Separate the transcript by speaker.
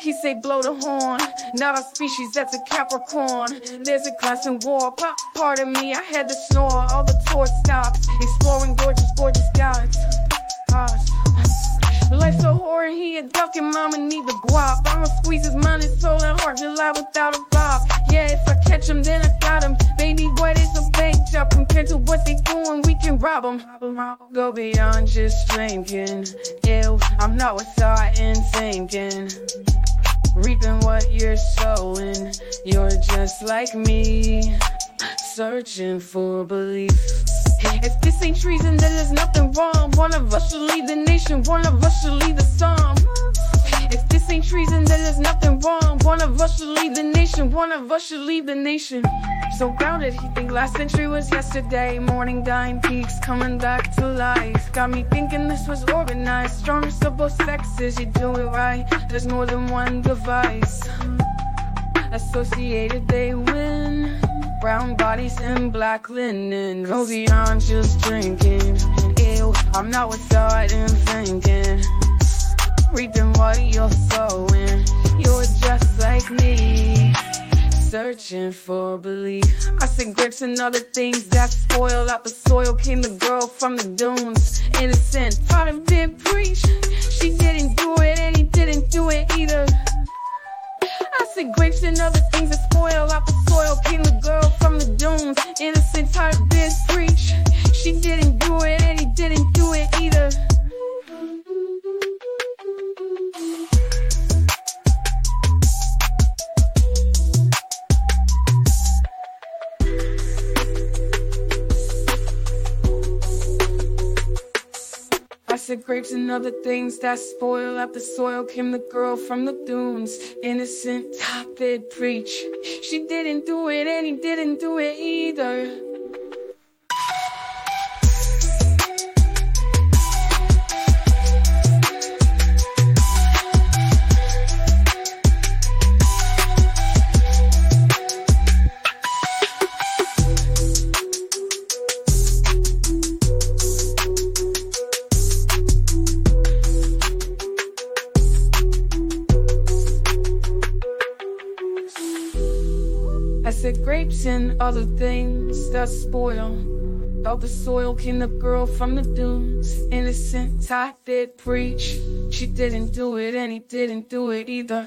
Speaker 1: He say blow the horn. Not our species, that's a Capricorn. There's a class in war. Pop, pardon me, I had to snore. All the tours stopped. Exploring gorgeous, gorgeous galaxies. Life so horrid, he a duck and mama need the guap. I'ma squeeze his mind and soul and heart to lie without a bob. Yeah, if I catch him, then I got him. Baby boy, this a bank job compared to what they doing, we can rob him. Go beyond just drinking. Ew, I'm not what's in thinking. Reaping what you're sowing. You're just like me, searching for belief. If this ain't treason, then there's nothing wrong. One of us should lead the nation, one of us should lead the song. If this ain't treason, then there's nothing wrong. One of us should lead the nation, one of us should lead the nation. So grounded, he think last century was yesterday. Morning dying peaks coming back to life. Got me thinking this was organized. Strongest of both sexes, you do it right. There's more than one device. Associated, they win. Brown bodies and black linen. Go beyond just drinking. Ew, I'm not without in thinking. Reaping what you're sowing. Me. Searching for belief. I said grapes and other things that spoil out the soil. Came the girl from the dunes. Innocent, taught him did preach. She didn't do it and he didn't do it either. I said grapes and other things that spoil out the soil. Came the girl from the dunes, innocent, tired of this Said grapes and other things that spoil out the soil. Came the girl from the dunes, innocent, top it preach. She didn't do it and he didn't do it either. I said grapes and other things that spoil. Out the soil came the girl from the dunes. Innocent, I did preach. She didn't do it and he didn't do it either.